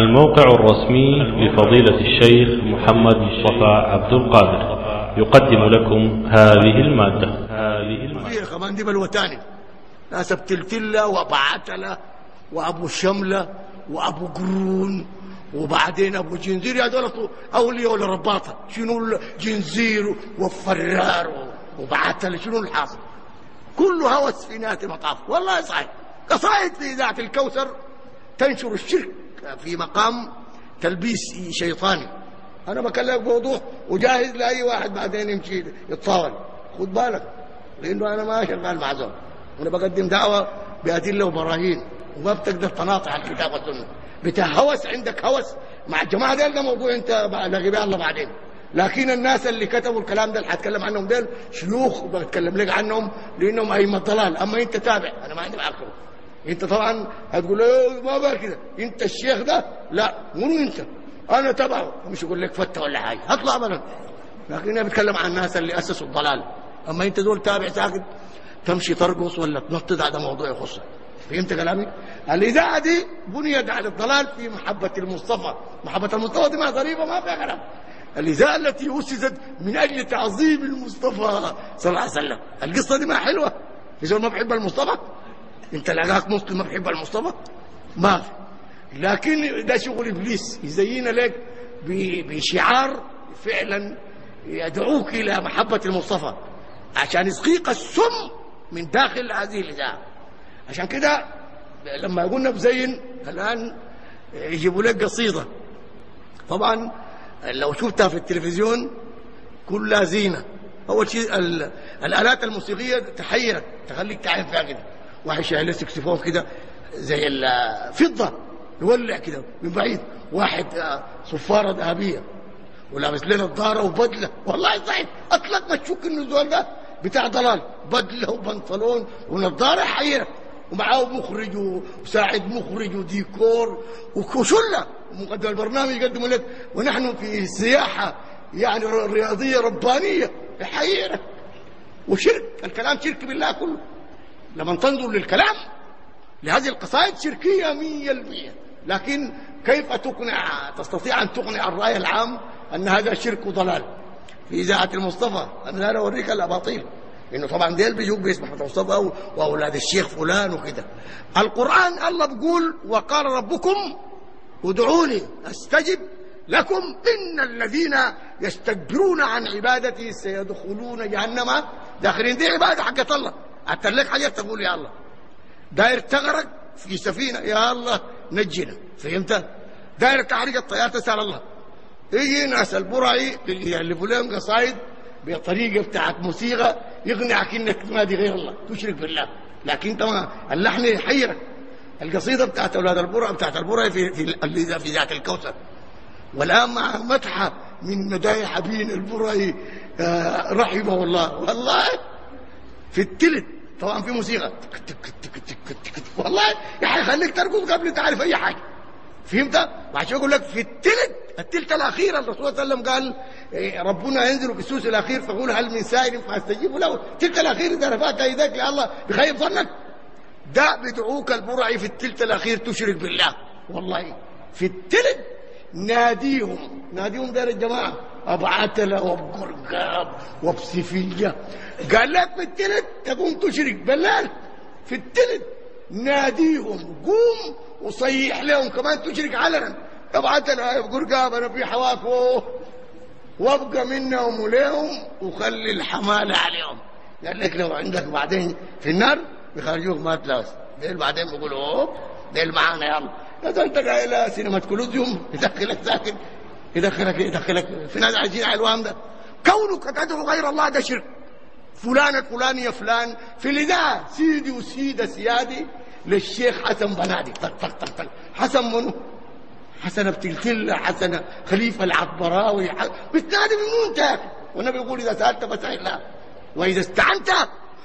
الموقع الرسمي لفضيلة الشيخ محمد مصطفى عبد القادر. يقدم لكم هذه المادة. هذه المادة كمان دي بلوتاني ناس بتلتلة وابو عتلة وأبو شملة وأبو قرون وبعدين أبو جنزير. يا دولة أولياء ولا رباطه شنو الجنزير والفرار وبعتلة شنو الحاصل؟ كله هوس في نهايه المطاف والله صحيح. قصائد في اذاعه الكوثر تنشر الشرك. في مقام تلبيس شيطاني. أنا بكلمك بوضوح وجاهز لأي واحد بعدين يمشي يتطاول خد بالك لأنه أنا ما شغال مع زول. أنا بقدم دعوة بأدلة وبراهين وما بتقدر تناطع على الكتاب والسنة. بتاع هوس عندك هوس مع الجماعة ديل ده موضوع أنت لاقي بيه الله بعدين. لكن الناس اللي كتبوا الكلام ده اللي هتكلم عنهم ديل شيوخ بتكلم لك عنهم لأنهم أئمة ضلال أما أنت تابع أنا ما عندي معاك. انت طبعا هتقول له ما بقى كده. انت الشيخ ده؟ لا منو انت. أنا تبعه. مش يقول لك فتة ولا حاجة. هطلع بنا لكن أنا بتكلم عن الناس اللي أسسوا الضلال. أما أنت دول تابع ساكت تمشي ترقص ولا تنطط هذا موضوع يخصك فهمت كلامي؟ الإذاعة دي بنيت على الضلال في محبة المصطفى، محبة المصطفى دي ما ظريفه ما فيها كلام. الإذاعة التي أسست من أجل تعظيم المصطفى صلى الله عليه وسلم، القصة دي ما حلوة؟ في زول ما بحب المصطفى؟ انت لقاك مسلم ما بحب المصطفى؟ ما في. لكن ده شغل إبليس يزين لك بشعار فعلا يدعوك إلى محبة المصطفى. عشان يسقيك السم من داخل هذه الاذاعه عشان كده لما قلنا بزين الآن يجيبوا لك قصيدة. طبعا لو شفتها في التلفزيون كلها زينة. أول شيء الآلات الموسيقية تحيرك تخليك تعرف فيها كده. واحد شايل سكسفون كده زي الفضه يولع كده من بعيد. واحد صفارة ذهبية ولابس لنا نظاره وبدلة. والله صحيح اطلق ما تشك إنه الزول ده بتاع ضلال. بدلة وبنطلون ونظاره حيرك ومعاه مخرج وساعد مخرج وديكور وشله مقدم البرنامج يقدموا لك ونحن في سياحة يعني رياضية ربانية. يحيرك وشرك. الكلام شرك بالله كله. لما تنظر للكلام لهذه القصائد شركية مية المية. لكن كيف تقنع؟ تستطيع أن تقنع الرأي العام أن هذا شرك وضلال في إذاعة المصطفى أنا لا أوريك الأباطيل. إنه طبعا ديل بيجوك باسم مصطفى وأولاد الشيخ فلان وكده. القرآن الله بيقول وقال ربكم ادعوني أستجب لكم. إن الذين يستكبرون عن عبادتي سيدخلون جهنم. داخلين دي عبادة حقت الله. لك حاجة تقول يا الله. داير تغرق في سفينة يا الله نجنا فهمت؟ داير تحريق الطيار تسأل الله. يجي ناس البرعي اللي يألفوا لهم قصايد بطريقه بتاعت موسيقى يقنعك انك تنادي غير الله. تشرك بالله. لكن طبعا اللحن يحيرك. القصيدة بتاعت أولاد البرع بتاعت البرع في في في ذات الكوثر. والآن مع مدحة من مدايح ابين البرعي آه رحمه الله. والله في التلت. طبعا في موسيقى. تك تك تك تك تك والله يعني خليك ترقص قبل تعرف أي حاجة. فهمت؟ وعشان يقول لك في التلت التلت الأخير الرسول صلى الله عليه وسلم قال ربنا ينزل في السوس الأخير فقول هل من سائل فاستجيب له. التلت الأخير اذا رفعت إيدك يا الله بخيب ظنك. ده بدعوك البرعي في التلت الأخير تشرك بالله. والله في التلت ناديهم ناديهم دار الجماعة. ابو عتله وابو قرقاب وابو سفيه قال لك في التلت تقوم تشرك. بالله في التلت ناديهم قوم وصيح لهم كمان تشرك علنا. ابعت لنا قرقاب أنا في حواكو وابقى منهم وليهم وخلي الحمالة عليهم. قال لك لو عندك بعدين في النار بيخرجوك ما تلاس ديل بعدين بيقولوا ديل معانا يلا. اذا انت إلى سينما كولوزيوم يدخلك ساكن يدخلك يدخلك. في ناس عايزين على الوهم ده. كونك تدعو غير الله ده شرك. فلان الفلاني يا فلان. في الاذاعه سيدي وسيدة سيادي للشيخ حسن بنادي. طق طق طق طق. حسن منو؟ حسن بتلتلة حسن خليفة العبراوي. بتنادي من انت والنبي يقول إذا سألت فاسأل الله وإذا استعنت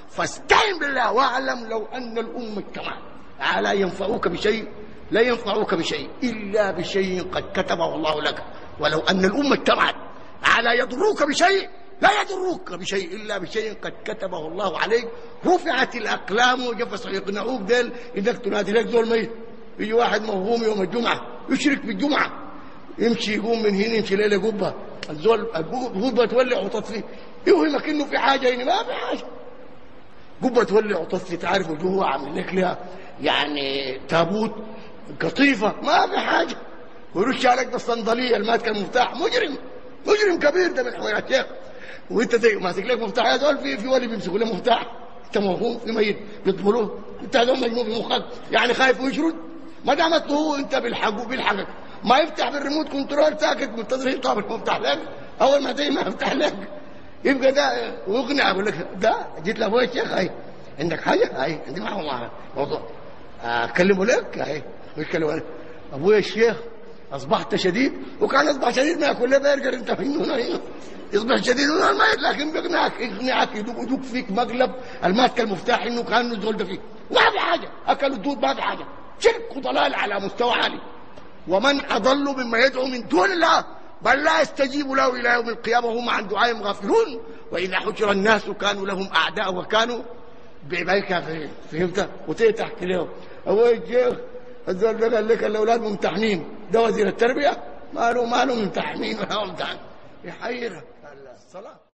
فاستعن بالله واعلم لو أن الأمة اجتمعت على ينفعوك بشيء لا ينفعوك بشيء إلا بشيء قد كتبه الله لك. ولو أن الأمة اجتمعت على يضروك بشيء؟ لا يضروك بشيء إلا بشيء قد كتبه الله عليك. رفعت الأقلام وجفص يقنعوك ديل إنك تنادي لك دول ميت. يجي واحد موهوم يوم الجمعة يشرك بالجمعة. يمشي يقوم من هنا يمشي ليلة قبة. الزول القبه تولع وتطفي يوهمك إنه في حاجة هنا ما في حاجة. قبة تولع وتطفي تعرف جوا عامل لك لها يعني تابوت قطيفة ما في حاجة. ويرش عليك بالصندليه اللي ماسك المفتاح مجرم مجرم كبير ده من حوالي الشيخ وانت ماسك لك مفتاح. يا زول في في ولي بيمسكوا له مفتاح. انت موهوم في ميت. بيطفلوه انت هذول مجنون مخك. يعني خايف ويشرد؟ ما دامت هو انت بالحق بالحقك ما يفتح بال remote control ساكت منتظر يطلع المفتاح لك. أول ما زي ما يفتح لك. يبقى ده ويقنع يقول لك ده جيت لابويا الشيخ هاي. عندك حاجة؟ هاي. عندي معه موضوع. أكلمه لك؟ هاي. لك ابويا الشيخ أصبحت شديد وكان اصبح شديد ما يأكل برجر أنت هنا هنا يصبح شديد ما لكن بيقنعك يقنعك يدوق فيك مقلب الماسك المفتاح إنه كان الزول ده فيك. ما في حاجة اكلوا الدود ما في حاجة. شرك وضلال على مستوى عالي. ومن أضل مما يدعو من دون الله بل لا يستجيب له إلى يوم القيامة وهم عن دعائهم غافلون. وإذا حشر الناس كانوا لهم أعداء وكانوا بعباد كافرين؟ وتيجي تحكي لهم هو الزول ده قال لك الأولاد ممتحنين. ده وزير التربية؟ ما له ما له ممتحنين؟ ولا ممتحن. يحيرك. الصلاة.